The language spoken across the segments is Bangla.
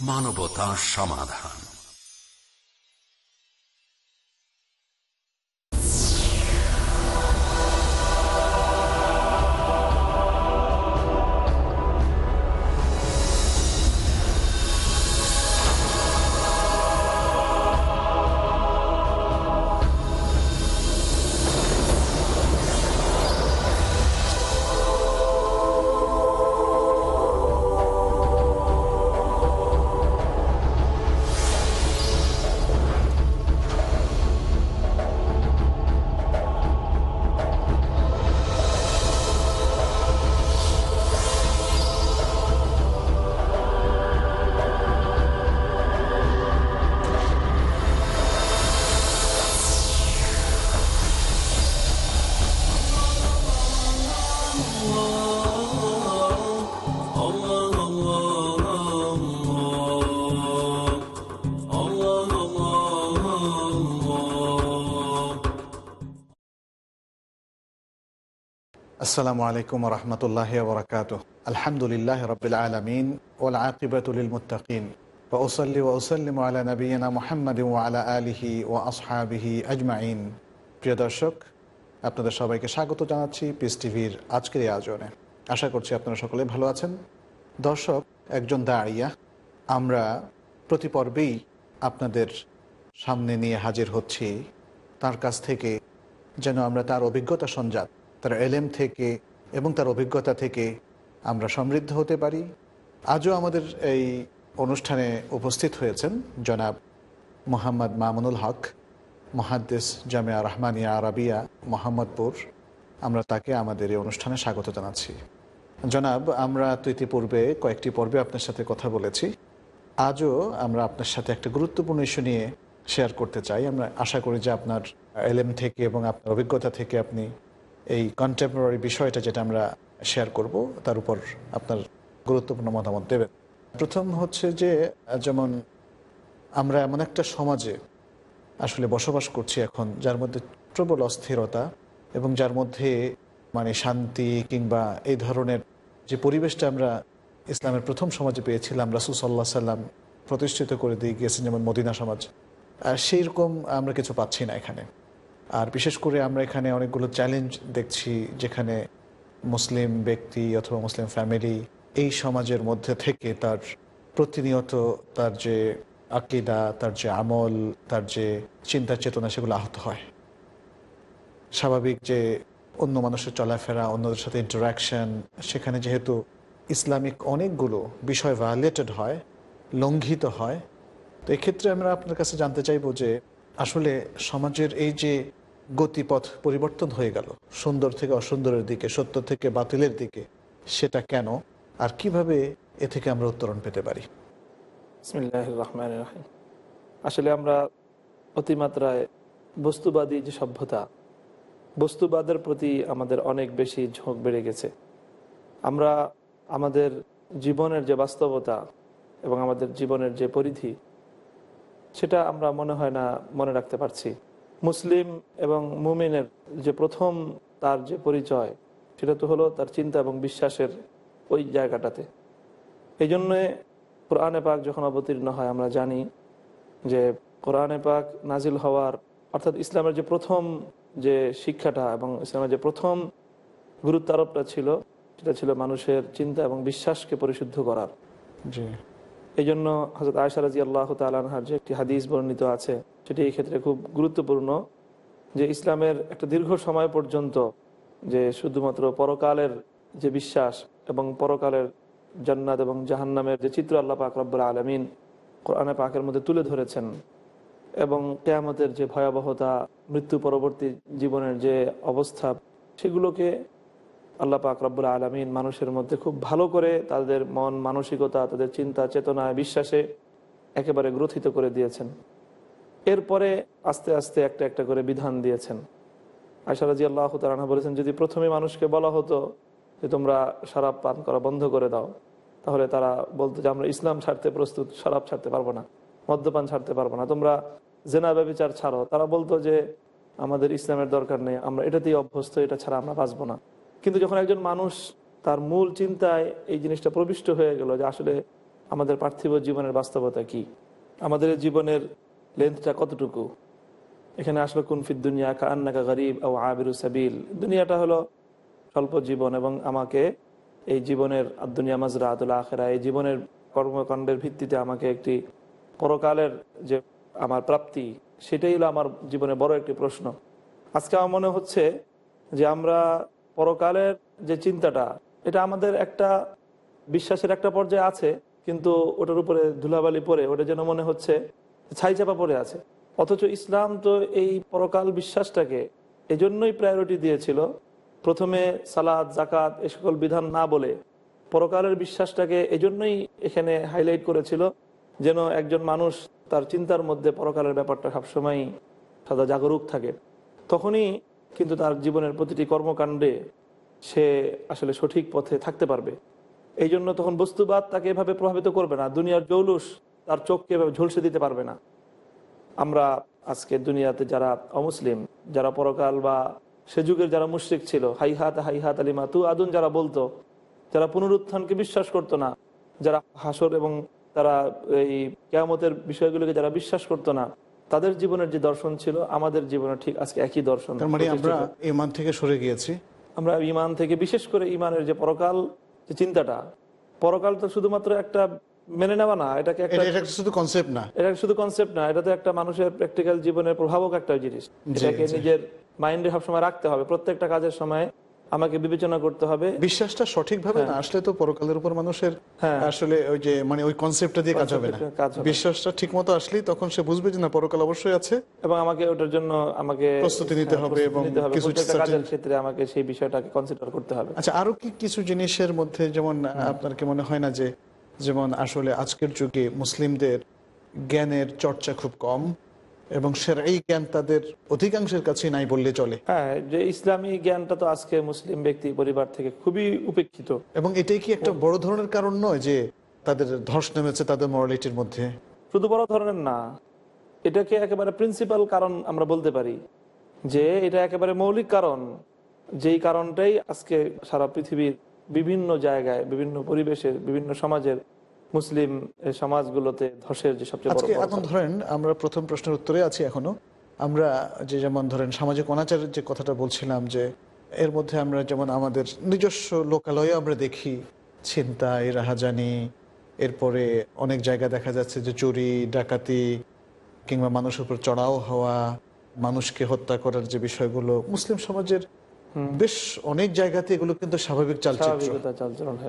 মানবতা সমাধান। আসসালামু আলাইকুম রহমতুল্লাহ বরকাত আলহামদুলিল্লাহ রবিল আলমিন ওল আকিবাতুল মুতাকিন ওসলি ওসলিম আলা নবীনা মোহাম্মদ আলা আলিহি ও আসহাবিহি আজমাইন। প্রিয় দর্শক, আপনাদের সবাইকে স্বাগত জানাচ্ছি পিস টিভির আজকের এই আয়োজনে। আশা করছি আপনারা সকলে ভালো আছেন। দর্শক, একজন দাঁড়িয়া, আমরা প্রতি পর্বেই আপনাদের সামনে নিয়ে হাজির হচ্ছি। তার কাছ থেকে যেন আমরা তার অভিজ্ঞতা সঞ্জাত তার এলেম থেকে এবং তার অভিজ্ঞতা থেকে আমরা সমৃদ্ধ হতে পারি। আজও আমাদের এই অনুষ্ঠানে উপস্থিত হয়েছেন জনাব মোহাম্মদ মামুনুল হক, মহাদ্দেস জামিয়া রহমানিয়া আরাবিয়া মোহাম্মদপুর। আমরা তাকে আমাদের এই অনুষ্ঠানে স্বাগত জানাচ্ছি। জনাব, আমরা তো ইতিপূর্বে কয়েকটি পর্বে আপনার সাথে কথা বলেছি। আজও আমরা আপনার সাথে একটা গুরুত্বপূর্ণ ইস্যু নিয়ে শেয়ার করতে চাই। আমরা আশা করি যে আপনার এলএম থেকে এবং আপনার অভিজ্ঞতা থেকে আপনি এই কন্টেম্পোরারি বিষয়টা যেটা আমরা শেয়ার করব, তার উপর আপনার গুরুত্বপূর্ণ মতামত দেবেন। প্রথম হচ্ছে যে, যেমন আমরা এমন একটা সমাজে আসলে বসবাস করছি এখন, যার মধ্যে প্রবল অস্থিরতা এবং যার মধ্যে মানে শান্তি কিংবা এই ধরনের যে পরিবেশটা আমরা ইসলামের প্রথম সমাজে পেয়েছিলাম, রাসুল সাল্লাহ সাল্লাম প্রতিষ্ঠিত করে দিয়ে গিয়েছেন যেমন মদিনা সমাজ, আর সেই রকম আমরা কিছু পাচ্ছি না এখানে। আর বিশেষ করে আমরা এখানে অনেকগুলো চ্যালেঞ্জ দেখছি যেখানে মুসলিম ব্যক্তি অথবা মুসলিম ফ্যামিলি এই সমাজের মধ্যে থেকে তার প্রতিনিয়ত তার যে আকিদা, তার যে আমল, তার যে চিন্তা চেতনা সেগুলো আহত হয়। স্বাভাবিক যে অন্য মানুষের চলাফেরা, অন্যদের সাথে ইন্টারাকশন সেখানে যেহেতু ইসলামিক অনেকগুলো বিষয় ভায়োলেটেড হয়, লঙ্ঘিত হয়, তো এক্ষেত্রে আমরা আপনার কাছে জানতে চাইব যে আসলে সমাজের এই যে গতিপথ পরিবর্তন হয়ে গেল। সুন্দর থেকে অসুন্দরের দিকে, সত্য থেকে বাতিলের দিকে, সেটা কেন আর কীভাবে এ থেকে আমরা উত্তরণ পেতে পারি? রহমান রাহিম। আসলে আমরা অতিমাত্রায় বস্তুবাদী যে সভ্যতা, বস্তুবাদের প্রতি আমাদের অনেক বেশি ঝোঁক বেড়ে গেছে। আমরা আমাদের জীবনের যে বাস্তবতা এবং আমাদের জীবনের যে পরিধি, সেটা আমরা মনে হয় না মনে রাখতে পারছি। মুসলিম এবং মুমিনের যে প্রথম তার যে পরিচয়, সেটা তো হলো তার চিন্তা এবং বিশ্বাসের ওই জায়গাটাতে। এই জন্যে কোরআনে পাক যখন অবতীর্ণ হয়, আমরা জানি যে কোরআনে পাক নাজিল হওয়ার, অর্থাৎ ইসলামের যে প্রথম যে শিক্ষাটা এবং ইসলামের যে প্রথম গুরুত্ব আরোপটা ছিল, সেটা ছিল মানুষের চিন্তা এবং বিশ্বাসকে পরিশুদ্ধ করার। জি। এই জন্য হজরত আয়সা রাজি আল্লাহ তালানহার যে একটি হাদিস বর্ণিত আছে, সেটি এই ক্ষেত্রে খুব গুরুত্বপূর্ণ যে ইসলামের একটা দীর্ঘ সময় পর্যন্ত যে শুধুমাত্র পরকালের যে বিশ্বাস এবং পরকালের জান্নাত এবং জাহান্নামের যে চিত্র আল্লাহ পাক রব্বুল আলমিন কোরআনে পাকের মধ্যে তুলে ধরেছেন এবং কেয়ামতের যে ভয়াবহতা, মৃত্যু পরবর্তী জীবনের যে অবস্থা, সেগুলোকে আল্লাহ পাক রব্বুল আলমিন মানুষের মধ্যে খুব ভালো করে তাদের মন, মানসিকতা, তাদের চিন্তা, চেতনা, বিশ্বাসে একেবারে গ্রথিত করে দিয়েছেন। এরপরে আস্তে আস্তে একটা একটা করে বিধান দিয়েছেন। আশারাজি আল্লাহ তালানা বলেছেন, যদি প্রথমে মানুষকে বলা হতো যে তোমরা শরাব পান করা বন্ধ করে দাও, তাহলে তারা বলতো যে আমরা ইসলাম ছাড়তে প্রস্তুত, শরাব ছাড়তে পারব না, মদ্যপান ছাড়তে পারব না, তোমরা জেনা ব্যবচার ছাড়ো। তারা বলতো যে, আমাদের ইসলামের দরকার নেই, আমরা এটাতেই অভ্যস্ত, এটা ছাড়া আমরা বাঁচবো না। কিন্তু যখন একজন মানুষ তার মূল চিন্তায় এই জিনিসটা প্রবিষ্ট হয়ে গেল যে আসলে আমাদের পার্থিব জীবনের বাস্তবতা কি? আমাদের জীবনের লেন্থটা কতটুকু? এখানে আসলে কুনফিদ দুনিয়া কা কান্নাকা গরিব ও আবিরু সাবিল। দুনিয়াটা হলো স্বল্প জীবন এবং আমাকে এই জীবনের দুনিয়া মাজরা আতুল আখেরা, এই জীবনের কর্মকাণ্ডের ভিত্তিতে আমাকে একটি পরকালের যে আমার প্রাপ্তি, সেটাই হলো আমার জীবনে বড় একটি প্রশ্ন। আজকে আমার মনে হচ্ছে যে আমরা পরকালের যে চিন্তাটা, এটা আমাদের একটা বিশ্বাসের একটা পর্যায়ে আছে, কিন্তু ওটার উপরে ধুলাবালি পরে ওটা যেন মনে হচ্ছে ছাই চাপা পড়ে আছে। অথচ ইসলাম তো এই পরকাল বিশ্বাসটাকে এজন্যই প্রায়োরিটি দিয়েছিল, প্রথমে সালাদ জাকাত এ সকল বিধান না বলে পরকালের বিশ্বাসটাকে এজন্যই এখানে হাইলাইট করেছিল, যেন একজন মানুষ তার চিন্তার মধ্যে পরকালের ব্যাপারটা সবসময় সদা জাগরুক থাকে। তখনই কিন্তু তার জীবনের প্রতিটি কর্মকাণ্ডে সে আসলে সঠিক পথে থাকতে পারবে। এই জন্য তখন বস্তুবাদ তাকে এভাবে প্রভাবিত করবে না। দুনিয়ার জৌলুস তার চোখকে এভাবে ঝলসে দিতে পারবে না। আমরা আজকে দুনিয়াতে যারা অমুসলিম, যারা পরকাল বা সে যুগের যারা মুশ্রিক ছিল হাই হাত হাই হাত আলিমা তু আদুন যারা বলতো, যারা পুনরুত্থানকে বিশ্বাস করতো না, যারা হাসর এবং তারা এই কেয়ামতের বিষয়গুলোকে যারা বিশ্বাস করতো না তাদের জীবনের যে দর্শন ছিল আমাদের জীবনে ঠিক আজকে একই দর্শন মানে আমরা ইমান থেকে সরে গিয়েছি। আমরা ইমান থেকে বিশেষ করে ইমানের যে পরকাল যে চিন্তাটা পরকাল তো শুধুমাত্র একটা মেনে নেওয়া না এটাকে একটা শুধু কনসেপ্ট না। এটা শুধু কনসেপ্ট না এটা তো একটা মানুষের প্র্যাকটিক্যাল জীবনের প্রভাবক একটা জিনিস। এটাকে নিজের মাইন্ডে সবসময় রাখতে হবে। প্রত্যেকটা কাজের সময় আমাকে বিবেচনা করতে হবে। বিশ্বাসটা সঠিকভাবে না আসলে তো পরকালের উপর মানুষের হ্যাঁ। আসলে ওই যে মানে ওই কনসেপ্টটা দিয়ে কাজ হবে না। বিশ্বাসটা ঠিক মতো আসলেই তখন সে বুঝবে যে না পরকাল অবশ্যই আছে। এবং আমাকে ওটার জন্য আমাকে প্রস্তুতি নিতে হ্যাঁ, হবে এবং কিছু কাজের ক্ষেত্রে আমাকে সেই বিষয়টাকে কনসিডার করতে হবে। আচ্ছা আরও কি কিছু জিনিসের মধ্যে যেমন আপনার কি মনে হয় না যে যেমন আসলে আজকের যুগে মুসলিমদের জ্ঞানের চর্চা খুব কম? এবং সেরাই জ্ঞান তাদের অধিকাংশের কাছে নাই বললে চলে। হ্যাঁ যে ইসলামী জ্ঞানটা তো আজকে মুসলিম ব্যক্তি পরিবার থেকে খুবই উপেক্ষিত। এবং এটাই কি একটা বড় ধরনের কারণ নয় যে তাদের ধস নেমেছে তাদের মরালিটির মধ্যে? শুধু বড় ধরনের না এটাকে একেবারে প্রিন্সিপাল কারণ আমরা বলতে পারি যে এটা একেবারে মৌলিক কারণ। যেই কারণটাই আজকে সারা পৃথিবীর বিভিন্ন জায়গায় বিভিন্ন পরিবেশের বিভিন্ন সমাজের মুসলিম সমাজগুলোতে ধসের যে সবচেয়ে এখন ধরেন আমরা প্রথম প্রশ্নের উত্তরে আছি এখনও। আমরা যে যেমন ধরেন সামাজিক অনাচারের যে কথাটা বলছিলাম যে এর মধ্যে আমরা যেমন আমাদের নিজস্ব লোকালয়ে আমরা দেখি ছিনতাই রাহাজানি এরপরে অনেক জায়গা দেখা যাচ্ছে যে চুরি ডাকাতি কিংবা মানুষের উপর চড়াও হওয়া মানুষকে হত্যা করার যে বিষয়গুলো মুসলিম সমাজের বেশ অনেক জায়গাতে এগুলো কিন্তু স্বাভাবিক চালচিত্র।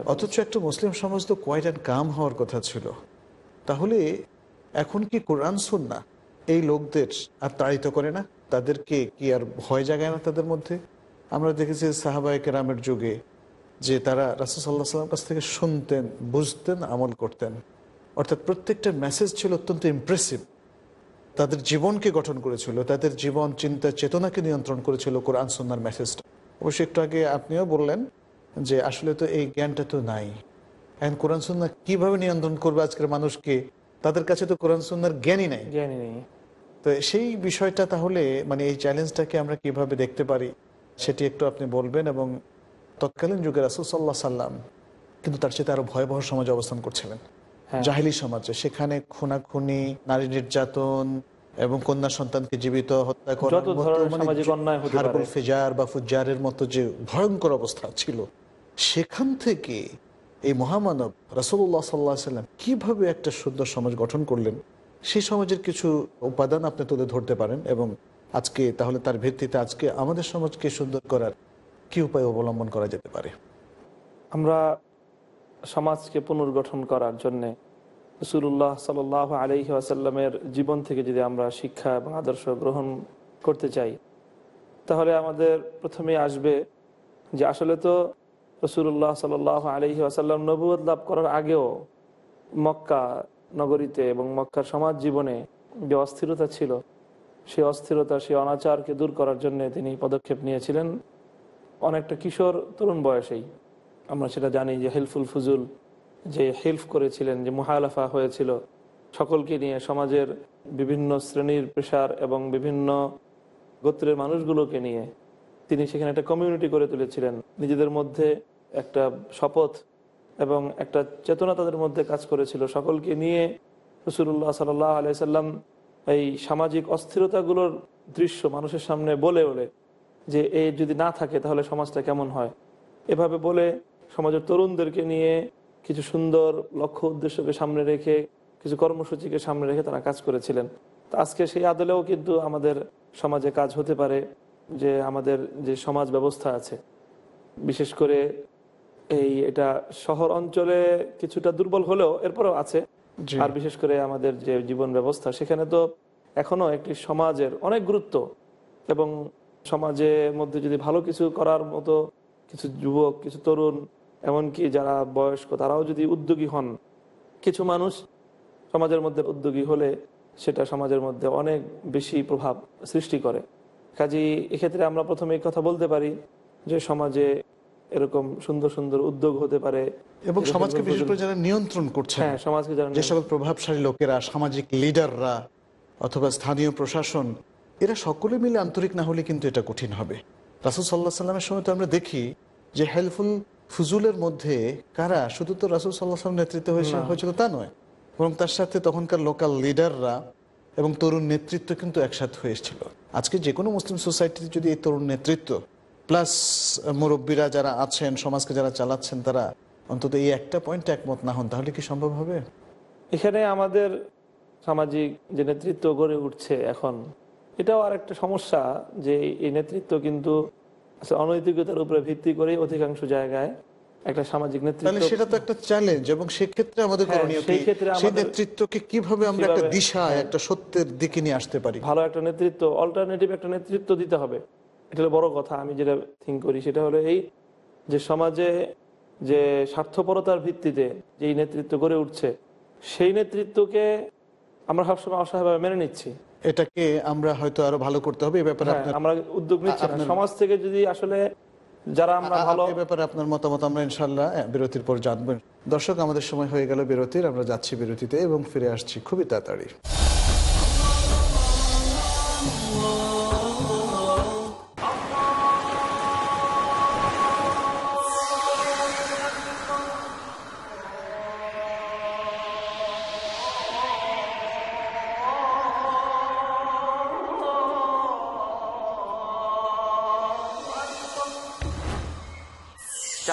অথচ একটা মুসলিম সমাজ তো কোয়াইট অ্যান্ড কাম হওয়ার কথা ছিল। তাহলে এখন কি কোরআন না এই লোকদের আর তাড়িত করে না? তাদেরকে কি আর ভয় জাগায় না তাদের মধ্যে? আমরা দেখেছি সাহাবায়ক রামের যুগে যে তারা রাসুসাল্লাহ সাল্লাম কাছ থেকে শুনতেন বুঝতেন আমল করতেন। অর্থাৎ প্রত্যেকটা মেসেজ ছিল অত্যন্ত ইমপ্রেসিভ তাদের জীবনকে গঠন করেছিল তাদের জীবন চিন্তা চেতনাকে নিয়ন্ত্রণ করেছিল কোরআন সন্ন্যার মেসেজটা অবশ্যই একটু আগে আপনিও বললেন যে আসলে তো এই জ্ঞানটা তো নাই। এখন কোরআন সন্না কীভাবে নিয়ন্ত্রণ করবে আজকের মানুষকে? তাদের কাছে তো কোরআন সন্ন্যার জ্ঞানই নাই। জ্ঞানী নেই। তো সেই বিষয়টা তাহলে মানে এই চ্যালেঞ্জটাকে আমরা কীভাবে দেখতে পারি সেটি একটু আপনি বলবেন এবং তৎকালীন যুগে রাসুল সাল্লাহ সাল্লাম কিন্তু তার সাথে আরও ভয়াবহ সমাজে অবস্থান করছিলেন। হ্যাঁ। জাহিলি সমাজে সেখানে খুনাখুনি নারী নির্যাতন এবং কন্যা সন্তানকে জীবিত হত্যা করার মানে হারবুল ফেজার বা ফুজারের মতো যে ভয়ঙ্কর অবস্থা ছিল সেখান থেকে এই মহামানব রাসুল্লাহ সাল্লাহ সাল্লাম কীভাবে একটা সুন্দর সমাজ গঠন করলেন সেই সমাজের কিছু উপাদান আপনি তুলে ধরতে পারেন এবং আজকে তাহলে তার ভিত্তিতে আজকে আমাদের সমাজকে সুন্দর করার কি উপায় অবলম্বন করা যেতে পারে? আমরা সমাজকে পুনর্গঠন করার জন্য রসুল্লাহ সাল আলহি আসাল্লামের জীবন থেকে যদি আমরা শিক্ষা এবং আদর্শ গ্রহণ করতে চাই, তাহলে আমাদের প্রথমে আসবে যে আসলে তো রসুল্লাহ সাল আলহি আসাল্লাম নবুয় লাভ করার আগেও মক্কা নগরীতে এবং মক্কার সমাজ জীবনে যে অস্থিরতা ছিল, সেই অস্থিরতা, সেই অনাচারকে দূর করার জন্য তিনি পদক্ষেপ নিয়েছিলেন। অনেকটা কিশোর তরুণ বয়সেই। আমরা সেটা জানি যে হেল্পফুল ফুজুল যে হেল্প করেছিলেন, যে মুহালাফা হয়েছিল, সকলকে নিয়ে সমাজের বিভিন্ন শ্রেণির পেশার এবং বিভিন্ন গোত্রের মানুষগুলোকে নিয়ে তিনি সেখানে একটা কমিউনিটি করে তুলেছিলেন। নিজেদের মধ্যে একটা শপথ এবং একটা চেতনা তাদের মধ্যে কাজ করেছিল। সকলকে নিয়ে রসুল্লাহ সাল্লাহ আলাইসাল্লাম এই সামাজিক অস্থিরতাগুলোর দৃশ্য মানুষের সামনে বলে বলে যে এই যদি না থাকে তাহলে সমাজটা কেমন হয়? এভাবে বলে সমাজের তরুণদেরকে নিয়ে কিছু সুন্দর লক্ষ্য উদ্দেশ্যকে সামনে রেখে কিছু কর্মসূচিকে সামনে রেখে তারা কাজ করেছিলেন। তো আজকে সেই আদলেও কিন্তু আমাদের সমাজে কাজ হতে পারে যে আমাদের যে সমাজ ব্যবস্থা আছে। বিশেষ করে এই এটা শহর অঞ্চলে কিছুটা দুর্বল হলেও এরপরেও আছে। আর বিশেষ করে আমাদের যে জীবন ব্যবস্থা সেখানে তো এখনও একটি সমাজের অনেক গুরুত্ব। এবং সমাজের মধ্যে যদি ভালো কিছু করার মতো কিছু যুবক কিছু তরুণ এমনকি যারা বয়স্ক তারাও যদি উদ্যোগী হন কিছু মানুষ সমাজের মধ্যে উদ্যোগী হলে সেটা সমাজের মধ্যে অনেক বেশি প্রভাব সৃষ্টি করে। কাজী এক্ষেত্রে আমরা প্রথমে এই কথা বলতে পারি যে সমাজে এরকম সুন্দর সুন্দর উদ্যোগ হতে পারে। এবং সমাজকে বিশেষ করে যারা নিয়ন্ত্রণ করছে হ্যাঁ সমাজকে যারা যে সকল প্রভাবশালী লোকেরা সামাজিক লিডাররা অথবা স্থানীয় প্রশাসন এরা সকলে মিলে আন্তরিক না হলে কিন্তু এটা কঠিন হবে। রাসুল সাল্লাহ সাল্লামের সময় তো আমরা দেখি যে হেল্পফুল ফুজুলের মধ্যে কারা? শুধু তো রাসুল সাল্লাহ নেতৃত্ব হয়েছে হয়েছিল তা নয়। বরং তার সাথে তখনকার লোকাল লিডাররা এবং তরুণ নেতৃত্ব কিন্তু একসাথে হয়ে এসেছিল। আজকে যে কোনো মুসলিম সোসাইটিতে যদি এই তরুণ নেতৃত্ব প্লাস মুরব্বীরা যারা আছেন সমাজকে যারা চালাচ্ছেন তারা অন্তত এই একটা পয়েন্টে একমত না হন তাহলে কি সম্ভব হবে? এখানে আমাদের সামাজিক যে নেতৃত্ব গড়ে উঠছে এখন এটাও আর একটা সমস্যা যে এই নেতৃত্ব কিন্তু অনৈতিকতার উপরে ভিত্তি করে অধিকাংশ জায়গায় একটা সামাজিক নেতৃত্ব সেটা তো একটা চ্যালেঞ্জ এবং আমাদের হ্যাঁ, করণীয় সেই ক্ষেত্রে সেই নেতৃত্বকে কীভাবে আমরা একটা কিভাবে- হ্যাঁ। একটা সত্যের দিকে নিয়ে আসতে পারি? ভালো একটা নেতৃত্ব অল্টারনেটিভ একটা নেতৃত্ব দিতে হবে। এটা হলো বড় কথা। আমি যেটা থিঙ্ক করি সেটা হলো এই যে সমাজে যে স্বার্থপরতার ভিত্তিতে যে এই নেতৃত্ব গড়ে উঠছে সেই নেতৃত্বকে আমরা সবসময় অসহায়ভাবে মেনে নিচ্ছি। এটাকে আমরা হয়তো আরও ভালো করতে হবে এই ব্যাপারে হ্যাঁ, আমরা উদ্যোগ নিচ্ছি। সমাজ থেকে যদি আসলে যারা আমরা ভালো এই ব্যাপারে আপনার মতামত আমরা ইনশাল্লাহ বিরতির পর জানবেন দর্শক আমাদের সময় হয়ে গেল বিরতির আমরা যাচ্ছি বিরতিতে এবং ফিরে আসছি খুবই তাড়াতাড়ি।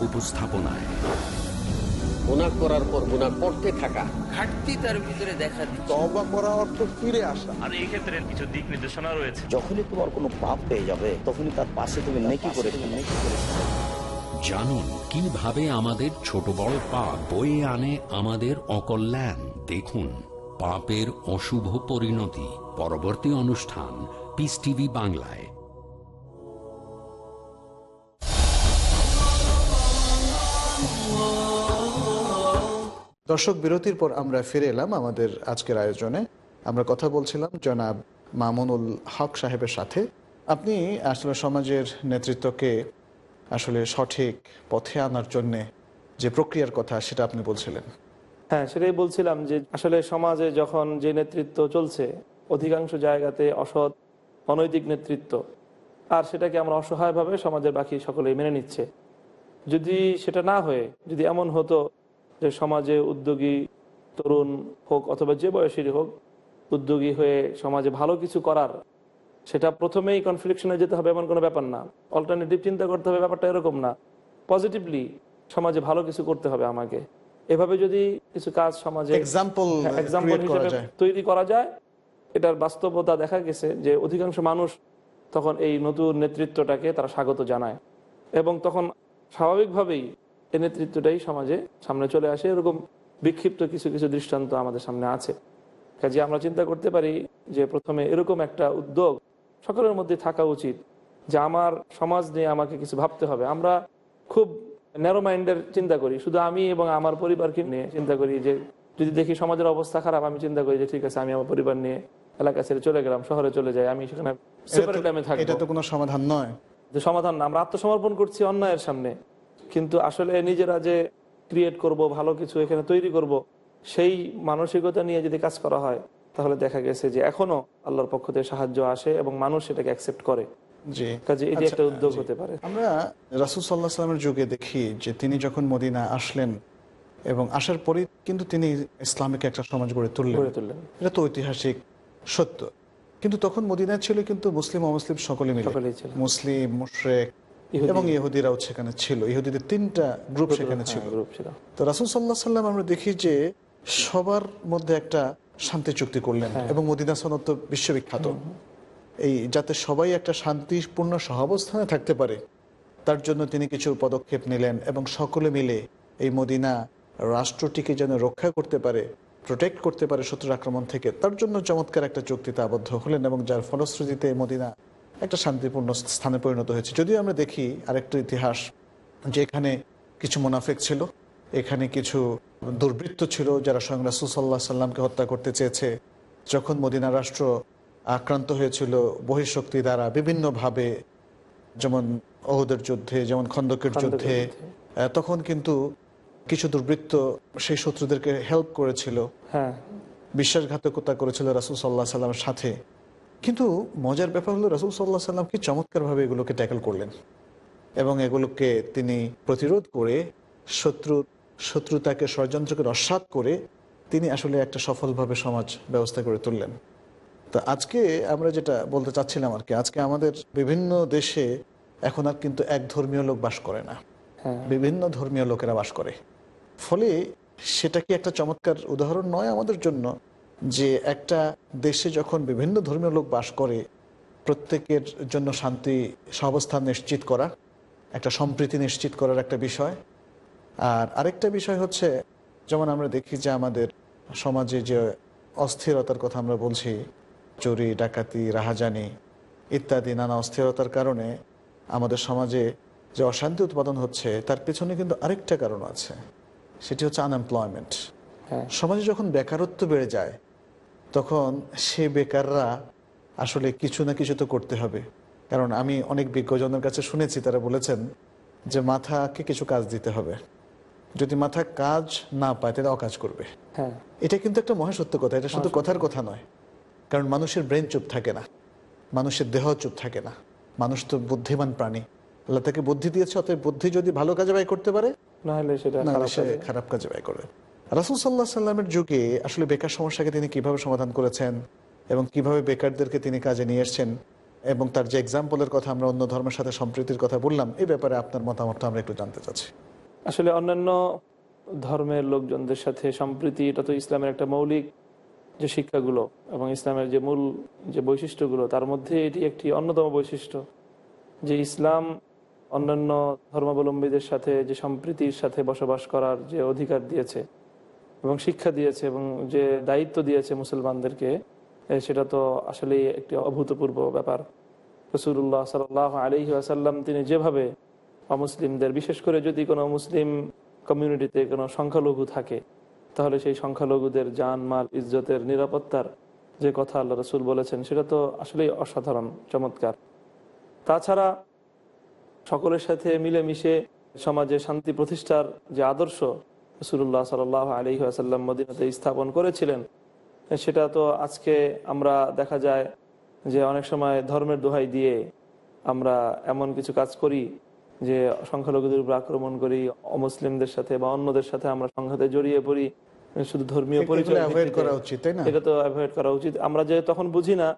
উপস্থাপনায়। গুনাহ করার পর গুনাহ করতে থাকা। ঘাটতি তার ভিতরে দেখা দিচ্ছে। তবা করা অর্থ ফিরে আসা। আর এই ক্ষেত্রে কিছু দিক নির্দেশনা রয়েছে। যখনই তোমার কোনো পাপ পেয়ে যাবে তখনই তার পাশে তুমি নেকি করে নেকি করে জানুন কীভাবে আমাদের ছোট বড় পাপ বয়ে আনে আমাদের অকল্যাণ। দেখুন পাপের অশুভ পরিণতি। পরবর্তী অনুষ্ঠান পিস টিভি বাংলায়। দর্শক বিরতির পর আমরা ফিরে এলাম আমাদের আজকের আয়োজনে। আমরা কথা বলছিলাম জনাব মামুনুল হক সাহেবের সাথে। আপনি আসলে সমাজের নেতৃত্বকে আসলে সঠিক পথে আনার জন্যে যে প্রক্রিয়ার কথা সেটা আপনি বলছিলেন। হ্যাঁ সেটাই বলছিলাম যে আসলে সমাজে যখন যে নেতৃত্ব চলছে, অধিকাংশ জায়গাতে অসৎ, অনৈতিক নেতৃত্ব, আর সেটাকে আমরা অসহায়ভাবে সমাজের বাকি সকলেই মেনে নিচ্ছে। যদি সেটা না হয়ে, যদি এমন হতো যে সমাজে উদ্যোগী তরুণ হোক অথবা যে বয়সেরই হোক উদ্যোগী হয়ে সমাজে ভালো কিছু করার সেটা প্রথমেই কনফ্লিকশনে যেতে হবে এমন কোনো ব্যাপার না। অল্টারনেটিভ চিন্তা করতে হবে ব্যাপারটা এরকম না। পজিটিভলি সমাজে ভালো কিছু করতে হবে আমাকে। এভাবে যদি কিছু কাজ সমাজে হিসেবে তৈরি করা যায় এটার বাস্তবতা দেখা গেছে যে অধিকাংশ মানুষ তখন এই নতুন নেতৃত্বটাকে তারা স্বাগত জানায়। এবং তখন স্বাভাবিকভাবেই এই নেতৃত্বটাই সমাজে সামনে চলে আসে। এরকম বিক্ষিপ্ত কিছু কিছু দৃষ্টান্ত আমাদের সামনে আছে। কাজে আমরা চিন্তা করতে পারি যে প্রথমে এরকম একটা উদ্যোগ সকলের মধ্যে থাকা উচিত যে আমার সমাজ নিয়ে আমাকে কিছু ভাবতে হবে। আমরা খুব ন্যারো মাইন্ডের চিন্তা করি। শুধু আমি এবং আমার পরিবারকে নিয়ে চিন্তা করি যে যদি দেখি সমাজের অবস্থা খারাপ আমি চিন্তা করি যে ঠিক আছে আমি আমার পরিবার নিয়ে এলাকা ছেড়ে চলে গেলাম শহরে চলে যাই আমি সেখানে এটা তো কোনো সমাধান নয়। যে সমাধান না আমরা আত্মসমর্পণ করছি অন্যায়ের সামনে। কিন্তু আসলে নিজেরা যে ক্রিয়েট করব ভালো কিছু এখানে তৈরি করব সেই মানসিকতা নিয়ে যদি কাজ করা হয় তাহলে দেখা গেছে যে এখনও আল্লাহর পক্ষ থেকে সাহায্য আসে এবং মানুষ সেটাকে অ্যাকসেপ্ট করে। আচ্ছা, আমরা রাসুল সাল্লাহ সাল্লামের যুগে দেখি যে তিনি যখন মদিনা আসলেন এবং আসার পরেই কিন্তু তিনি ইসলামিক একটা সমাজ গড়ে তুললেন। এটা তো ঐতিহাসিক সত্য। কিন্তু তখন ছিল কিন্তু মুসলিম অমুসলিম সকলে মিলে। মুসলিম মুশরেক। এবং ইহুদিরাও সেখানে ছিল। ইহুদিদের তিনটা গ্রুপ সেখানে ছিল। হ্যাঁ, তো রাসুল সাল্লাহ সাল্লাম আমরা দেখি যে সবার মধ্যে একটা শান্তি চুক্তি করলেন হ্যাঁ। এবং মদিনা সনদ তো বিশ্ববিখ্যাত। এই যাতে সবাই একটা শান্তিপূর্ণ সহাবস্থানে থাকতে পারে তার জন্য তিনি কিছু পদক্ষেপ নিলেন এবং সকলে মিলে এই মদিনা রাষ্ট্রটিকে যেন রক্ষা করতে পারে প্রোটেক্ট করতে পারে শত্রুর আক্রমণ থেকে তার জন্য চমৎকার একটা চুক্তিতে আবদ্ধ হলেন এবং যার ফলশ্রুতিতে মদিনা একটা শান্তিপূর্ণ স্থানে পরিণত হয়েছে। যদিও আমরা দেখি আরেকটা ইতিহাস যে এখানে কিছু মুনাফেক ছিল এখানে কিছু দুর্বৃত্ত ছিল যারা স্বয়ং রাসুল সাল্লাহ সাল্লামকে হত্যা করতে চেয়েছে। যখন মদিনা রাষ্ট্র আক্রান্ত হয়েছিল বহিঃশক্তি দ্বারা বিভিন্নভাবে যেমন অহুদের যুদ্ধে যেমন খন্দকের যুদ্ধে। তখন কিন্তু কিছু দুর্বৃত্ত সেই শত্রুদেরকে হেল্প করেছিল। হ্যাঁ। বিশ্বাসঘাতকতা করেছিল রাসুল সাল্লাহ সাল্লামের সাথে। কিন্তু মজার ব্যাপার হলো রাসুল সাল্লাহ সাল্লাম কি চমৎকারভাবে এগুলোকে ট্যাকেল করলেন এবং এগুলোকে তিনি প্রতিরোধ করে শত্রু শত্রুতাকে ষড়যন্ত্রকে রস্বাত করে তিনি আসলে একটা সফলভাবে সমাজ ব্যবস্থা করে তুললেন। তো আজকে আমরা যেটা বলতে চাচ্ছিলাম আর কি আজকে আমাদের বিভিন্ন দেশে এখন আর কিন্তু এক ধর্মীয় লোক বাস করে না। হ্যাঁ। বিভিন্ন ধর্মীয় লোকেরা বাস করে। ফলে সেটা কি একটা চমৎকার উদাহরণ নয় আমাদের জন্য? যে একটা দেশে যখন বিভিন্ন ধর্মীয় লোক বাস করে প্রত্যেকের জন্য শান্তি সহাবস্থান নিশ্চিত করা একটা সম্প্রীতি নিশ্চিত করার একটা বিষয়। আর আরেকটা বিষয় হচ্ছে যেমন আমরা দেখি যে আমাদের সমাজে যে অস্থিরতার কথা আমরা বলছি চুরি ডাকাতি রাহাজানি ইত্যাদি নানা অস্থিরতার কারণে আমাদের সমাজে যে অশান্তি উৎপাদন হচ্ছে তার পেছনে কিন্তু আরেকটা কারণ আছে। সেটি হচ্ছে আনএমপ্লয়মেন্ট হ্যাঁ। সমাজে যখন বেকারত্ব বেড়ে যায় তখন সে বেকাররা আসলে কিছু না কিছু তো করতে হবে। কারণ আমি অনেক বিজ্ঞজনের কাছে শুনেছি তারা বলেছেন যে মাথাকে কিছু কাজ দিতে হবে। যদি মাথা কাজ না পায় তাহলে অকাজ করবে। হ্যাঁ। এটা কিন্তু একটা মহাসত্য কথা এটা শুধু কথার কথা নয়। কারণ মানুষের ব্রেন চুপ থাকে না মানুষের দেহ চুপ থাকে না। মানুষ তো বুদ্ধিমান প্রাণী। আল্লাহ তাকে বুদ্ধি দিয়েছে অতএব বুদ্ধি যদি ভালো কাজে ব্যয় করতে পারে না হলে সেটা খারাপ খারাপ কাজে ব্যয় করবে। রাসুল সাল্লাহ সাল্লামের যুগে আসলে বেকার সমস্যাকে তিনি কীভাবে সমাধান করেছেন এবং কীভাবে বেকারদেরকে তিনি কাজে নিয়ে এসছেন এবং তার যে এক্সাম্পলের কথা আমরা অন্য ধর্মের সাথে সম্প্রীতির কথা বললাম এই ব্যাপারে আপনার মতামতটা আমরা একটু জানতে চাচ্ছি। আসলে অন্যান্য ধর্মের লোকজনদের সাথে সম্প্রীতি, এটা তো ইসলামের একটা মৌলিক যে শিক্ষাগুলো এবং ইসলামের যে মূল যে বৈশিষ্ট্যগুলো, তার মধ্যে এটি একটি অন্যতম বৈশিষ্ট্য যে ইসলাম অন্যান্য ধর্মাবলম্বীদের সাথে, যে সম্প্রীতির সাথে বসবাস করার যে অধিকার দিয়েছে এবং শিক্ষা দিয়েছে এবং যে দায়িত্ব দিয়েছে মুসলমানদেরকে সেটা তো আসলেই একটি অভূতপূর্ব ব্যাপার। রসুল্লাহ সাল আলহি আসাল্লাম তিনি যেভাবে অমুসলিমদের, বিশেষ করে যদি কোনো মুসলিম কমিউনিটিতে কোনো সংখ্যালঘু থাকে, তাহলে সেই সংখ্যালঘুদের জান, মাল, ইজ্জতের নিরাপত্তার যে কথা আল্লাহ রসুল বলেছেন, সেটা তো আসলেই অসাধারণ, চমৎকার। তাছাড়া সকলের সাথে মিলেমিশে সমাজে শান্তি প্রতিষ্ঠার যে আদর্শ রসুল্লাহ সাল আলী আসাল্লাম মদিনাতে স্থাপন করেছিলেন। সেটা তো আজকে আমরা দেখা যায় যে অনেক সময় ধর্মের দোহাই দিয়ে আমরা এমন কিছু কাজ করি যে সংখ্যালঘুদের উপর আক্রমণ করি অমুসলিমদের সাথে বা অন্যদের সাথে আমরা সংঘাতে জড়িয়ে পড়ি শুধু ধর্মীয় পরিচয় করা উচিত, এটা তো অ্যাভয়েড করা উচিত। আমরা যে তখন বুঝি না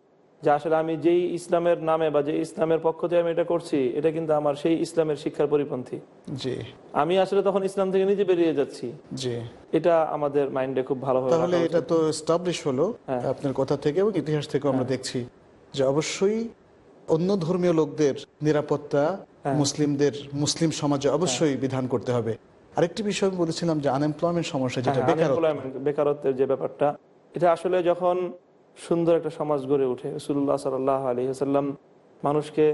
যে আসলে আমি যেই ইসলামের নামে বা যে ইসলামের পক্ষ থেকে আমি এটা করছি এটা কিন্তু আমার সেই ইসলামের শিক্ষার পরিপন্থী। জি। আমি আসলে তখন ইসলাম থেকে নিজে বেরিয়ে যাচ্ছি। জি। এটা আমাদের মাইন্ডে খুব ভালোভাবে তাহলে এটা তো স্টাবলিশ হলো হ্যাঁ। আপনার কথা থেকে এবং ইতিহাস থেকে আমরা দেখছি যে অবশ্যই অন্য ধর্মীয় লোকদের নিরাপত্তা হ্যাঁ। মুসলিমদের মুসলিম সমাজে অবশ্যই বিধান করতে হবে। আরেকটি বিষয় আমি বলেছিলাম যে আনএমপ্লয়মেন্ট সমস্যা যেটা হ্যাঁ, বেকারত্বের যে ব্যাপারটা এটা আসলে যখন সুন্দর একটা সমাজ গড়ে ওঠে। রসুল্লাহ সাল্লাহ আলী হাসাল্লাম মানুষকে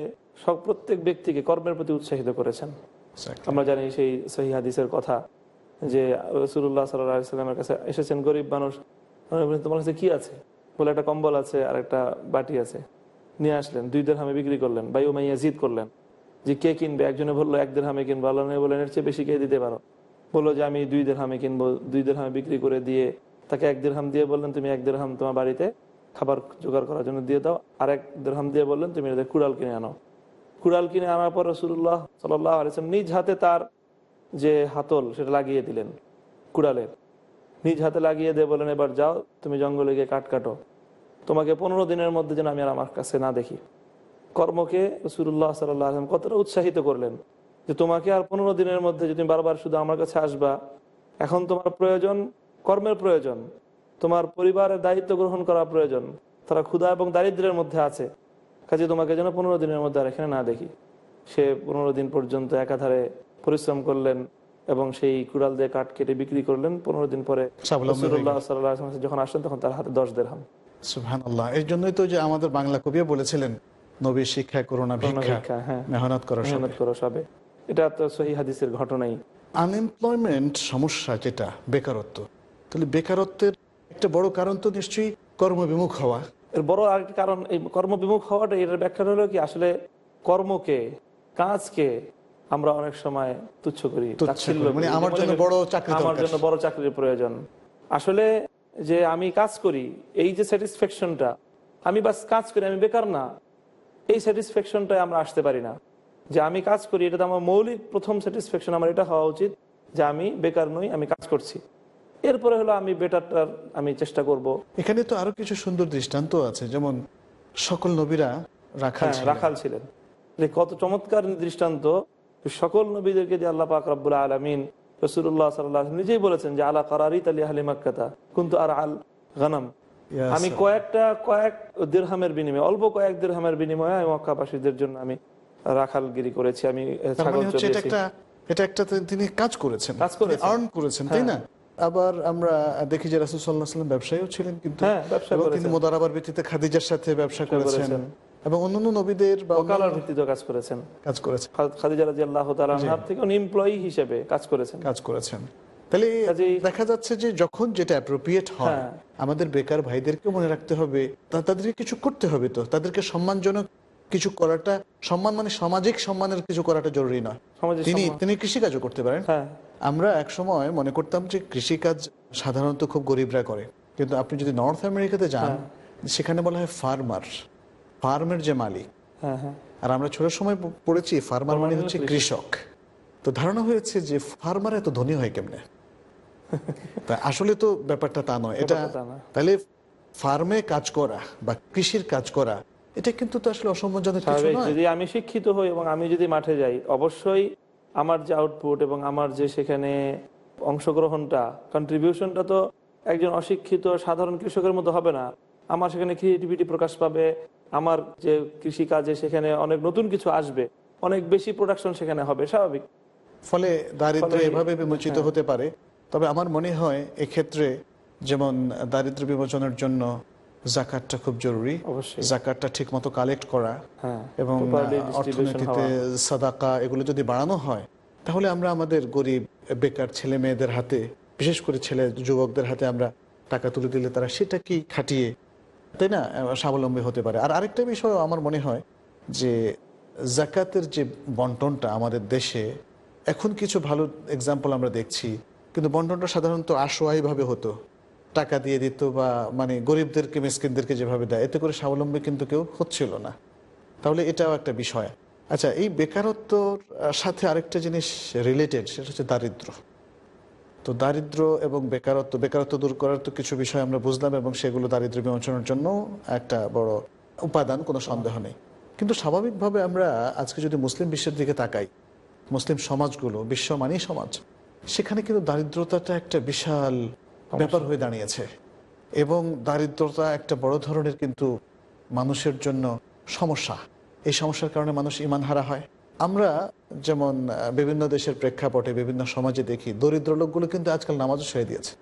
সব প্রত্যেক ব্যক্তিকে কর্মের প্রতি উৎসাহিত করেছেন। আমরা জানি সেই সহি হাদিসের কথা যে রসুল্লাহ সাল্লাহ সাল্লামের কাছে এসেছেন গরিব মানুষ। তোমার কাছে কি আছে? বলে একটা কম্বল আছে আর একটা বাটি আছে। নিয়ে আসলেন দুই দের হামে বিক্রি করলেন বাই উমাইয়া জিদ করলেন। যে কে কিনবে? একজনে বলল এক দের হামে কিনবো। আল্লাহ বললেন এর চেয়ে বেশি কে দিতে পারো? বলল যে আমি দুই দের হামে কিনবো। দুই দের হামে বিক্রি করে দিয়ে তাকে এক দের হাম দিয়ে বললেন তুমি এক দের হাম তোমার বাড়িতে খাবার জোগাড় করার জন্য দিয়ে দাও। আর এক দের হাম দিয়ে বললেন, তুমি এদের কুড়াল কিনে আনো। কুড়াল কিনে আনার পর রসুল্লাহ সাল্লাহ আলিয়াম নিজ হাতে তার যে হাতল, সেটা লাগিয়ে দিলেন কুড়ালের। নিজ হাতে লাগিয়ে দিয়ে বলেন এবার যাও, তুমি জঙ্গলে গিয়ে কাঠ কাটো। তোমাকে পনেরো দিনের মধ্যে যেন আমি আর আমার কাছে না দেখি। কর্মকে রসুল্লাহ সাল্লাহ আসলাম কতটা উৎসাহিত করলেন যে, তোমাকে আর পনেরো দিনের মধ্যে যদি বারবার শুধু আমার কাছে আসবা, এখন তোমার প্রয়োজন কর্মের প্রয়োজন। তোমার পরিবারের দায়িত্ব গ্রহণ করা প্রয়োজন। তারা ক্ষুধা এবং দারিদ্র্যের মধ্যে আছে। কাজে তোমাকে যেন পনেরো দিনের মধ্যে আর এখানে না দেখি। সে পনেরো দিন পর্যন্ত একাধারে পরিশ্রম করলেন এবং সেই কুড়াল দিয়ে কাঠ কেটে বিক্রি করলেন। পনেরো দিন পরে যখন আসলেন তখন তার হাতে দশ আল্লাহ এর জন্যই তো যে আমাদের বাংলা কবিও বলেছিলেন নবীর শিক্ষা করোনা ভিক্ষা হ্যাঁ। মেহনত করো মেহনত করো সবে। এটা তো সহি হাদিসের ঘটনাই। আনএমপ্লয়মেন্ট সমস্যা যেটা বেকারত্ব। তাহলে বেকারত্বের একটা বড় কারণ তো নিশ্চয়ই কর্মবিমুখ হওয়া এর বড় আরেকটি কারণ এই কর্মবিমুখ হওয়াটা এর ব্যাখ্যা হলো কি আসলে কর্মকে কাজকে আমরা অনেক সময় তুচ্ছ করি। মানে। আমার জন্য বড় চাকরি আমার জন্য বড় চাকরির প্রয়োজন আসলে যে আমি কাজ করি এই যে স্যাটিসফ্যাকশনটা আমি বাস কাজ করি আমি বেকার না এই স্যাটিসফ্যাকশনটায় আমরা আসতে পারি না যে আমি কাজ করি এটা তো আমার মৌলিক প্রথম স্যাটিসফ্যাকশন আমার এটা হওয়া উচিত যে আমি বেকার নই আমি কাজ করছি এরপরে হলো আমি বেটারটার আমি চেষ্টা করব এখানে তো আরও কিছু সুন্দর দৃষ্টান্ত আছে যেমন সকল নবীরা রাখাল হ্যাঁ। রাখাল ছিলেন কত চমৎকার দৃষ্টান্ত সকল নবীদেরকে যে আল্লাহ পাক রব্বুল আলমিন রসুল্লাহ সাল্লাহ নিজেই বলেছেন যে আলা কারারি তালি আলী মাক্কাতা কিন্তু আর আল গানাম আমি কয়েকটা কয়েক দেড়হামের বিনিময়ে অল্প কয়েক দিরহামের বিনিময়ে আমি মক্কাবাসীদের জন্য আমি রাখালগিরি করেছি আমি ছাগল মানে এটা একটা এটা একটা তিনি কাজ করেছেন কাজ করেছেন। আর্ন করেছেন তাই হ্যাঁ। না আবার আমরা দেখি যে রাসুল সাল্লাহ সাল্লাম ব্যবসায়ীও ছিলেন কিন্তু হ্যাঁ, তিনি মোদারাবার ভিত্তিতে খাদিজার সাথে ব্যবসা করেছেন। এবং অন্যান্য নবীদের বা ওকালার ভিত্তিতে কাজ করেছেন। কাজ করেছেন। খাদিজা থেকে উনি এমপ্লয়ি হিসেবে কাজ করেছেন। কাজ করেছেন। তাহলে দেখা যাচ্ছে যে যখন যেটা অ্যাপ্রোপ্রিয়েট হয় হ্যাঁ। আমাদের বেকার ভাইদেরকে মনে রাখতে হবে তাদেরকে কিছু করতে হবে তো। তাদেরকে সম্মানজনক কিছু করাটা সম্মান মানে সামাজিক সম্মানের কিছু করাটা জরুরি নয়। তিনি। তিনি কৃষিকাজও করতে পারেন। হ্যাঁ। আমরা এক সময় মনে করতাম যে কৃষিকাজ সাধারণত খুব গরিবরা করে। কিন্তু আপনি যদি নর্থ আমেরিকাতে যান সেখানে বলা হয় ফার্মার ফার্মের যে মালিক। হ্যাঁ হ্যাঁ। আর আমরা ছোট সময় পড়েছি ফার্মার মানে হচ্ছে কৃষক। তো ধারণা হয়েছে যে ফার্মার এত ধনী হয় কেমনে? তা আসলে তো ব্যাপারটা তা নয়। এটা। তাহলে ফার্মে কাজ করা বা কৃষির কাজ করা এটা কিন্তু তো আসলে অসম্মানজনক যদি আমি শিক্ষিত হই এবং আমি যদি মাঠে যাই অবশ্যই আমার যে আউটপুট এবং আমার যে সেখানে অংশগ্রহণটা কন্ট্রিবিউশনটা তো একজন অশিক্ষিত সাধারণ কৃষকের মতো হবে না। আমার সেখানে ক্রিয়েটিভিটি প্রকাশ পাবে আমার যে কৃষি কাজে সেখানে অনেক নতুন কিছু আসবে অনেক বেশি প্রোডাকশন সেখানে হবে স্বাভাবিক। ফলে দারিদ্র এভাবে বিমোচিত হ্যাঁ। হতে পারে। তবে আমার মনে হয় এক্ষেত্রে যেমন দারিদ্র বিমোচনের জন্য জাকাতটা খুব জরুরি। জাকাতটা ঠিক মতো কালেক্ট করা হ্যাঁ এবং অর্থনীতিতে সাদাকা এগুলো যদি বাড়ানো হয় তাহলে আমরা আমাদের গরিব বেকার ছেলে মেয়েদের হাতে বিশেষ করে ছেলে যুবকদের হাতে আমরা টাকা তুলে দিলে তারা সেটা কি খাটিয়ে তাই না স্বাবলম্বী হতে পারে। আর আরেকটা বিষয় আমার মনে হয় যে জাকাতের যে বন্টনটা আমাদের দেশে এখন কিছু ভালো এক্সাম্পল আমরা দেখছি। কিন্তু বন্টনটা সাধারণত আশোয়াইভাবে হতো। টাকা দিয়ে দিত বা মানে গরিবদেরকে, মিসকিনদেরকে যেভাবে দেয়, এতে করে স্বাবলম্বী কিন্তু কেউ হচ্ছিল না। তাহলে এটাও একটা বিষয়। আচ্ছা এই বেকারত্বর সাথে আরেকটা জিনিস রিলেটেড সেটা হচ্ছে দারিদ্র। তো দারিদ্র এবং বেকারত্ব বেকারত্ব দূর করার তো কিছু বিষয় আমরা বুঝলাম এবং সেগুলো দারিদ্র বিমোচনের জন্য একটা বড় উপাদান, কোনো সন্দেহ নেই। কিন্তু স্বাভাবিকভাবে আমরা আজকে যদি মুসলিম বিশ্বের দিকে তাকাই, মুসলিম সমাজগুলো, বিশ্ব মানেই সমাজ, সেখানে কিন্তু দারিদ্রতাটা একটা বিশাল ব্যাপার হয়ে দাঁড়িয়েছে। এবং দারিদ্রতা একটা বড় ধরনের কিন্তু মানুষের জন্য সমস্যা। এই সমস্যার কারণে মানুষ ইমান হারা হয়। আমরা যেমন বিভিন্ন দেশের প্রেক্ষাপটে, বিভিন্ন সমাজে দেখি, দরিদ্র লোকগুলো কিন্তু আজকাল নামাজও ছেড়ে দিয়েছে।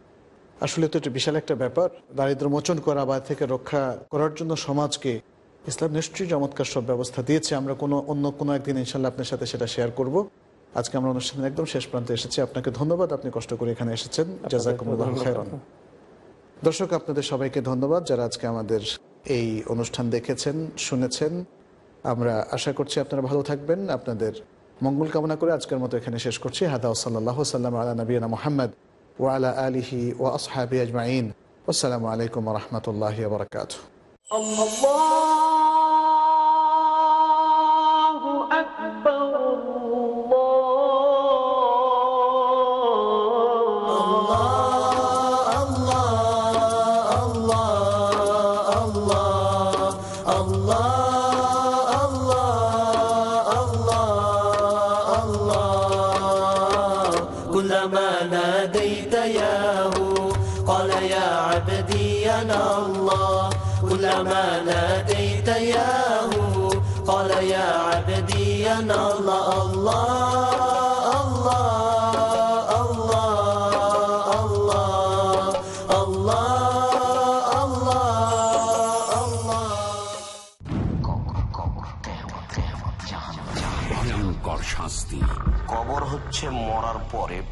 আসলে তো এটা বিশাল একটা ব্যাপার। দারিদ্র মোচন করা বা থেকে রক্ষা করার জন্য সমাজকে ইসলাম নিশ্চয়ই চমৎকার সব ব্যবস্থা দিয়েছে। আমরা কোনো, অন্য কোনো একদিন ইনশাল্লাহ আপনার সাথে সেটা শেয়ার করব। আজকে আমরা অনুষ্ঠানের একদম শেষ প্রান্তে এসেছি। আপনাকে ধন্যবাদ আপনি কষ্ট করে এখানে এসেছেন। দর্শক আপনাদের সবাইকে ধন্যবাদ যারা আজকে আমাদের এই অনুষ্ঠান দেখেছেন শুনেছেন। আমরা আশা করছি আপনারা ভালো থাকবেন। আপনাদের মঙ্গল কামনা করে আজকের মতো এখানে শেষ করছি। হাদা সাল্লাহ সাল্লাম আলা নবীনা মোহাম্মদ ওয়ালা আলিহি ও আসহাবি আজমাইন। আসসালামু আলাইকুম রহমতুল্লাহ বরকাত Allah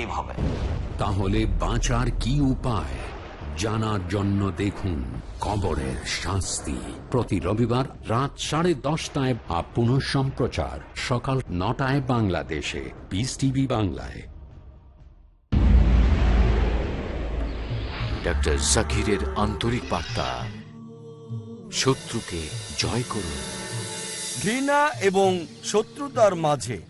ঠিক এইভাবে তাহলে বাঁচার কি উপায়? জানার জন্য দেখুন কবরের শাস্তি। প্রতি রবিবার রাত সাড়ে দশটায় বা পুনঃ সম্প্রচার সকাল নটায় বাংলাদেশে। পিস টিভি বাংলায়। ডক্টর জাকিরের আন্তরিক বার্তা। শত্রুকে জয় করুন। ঘৃণা এবং শত্রুতার মাঝে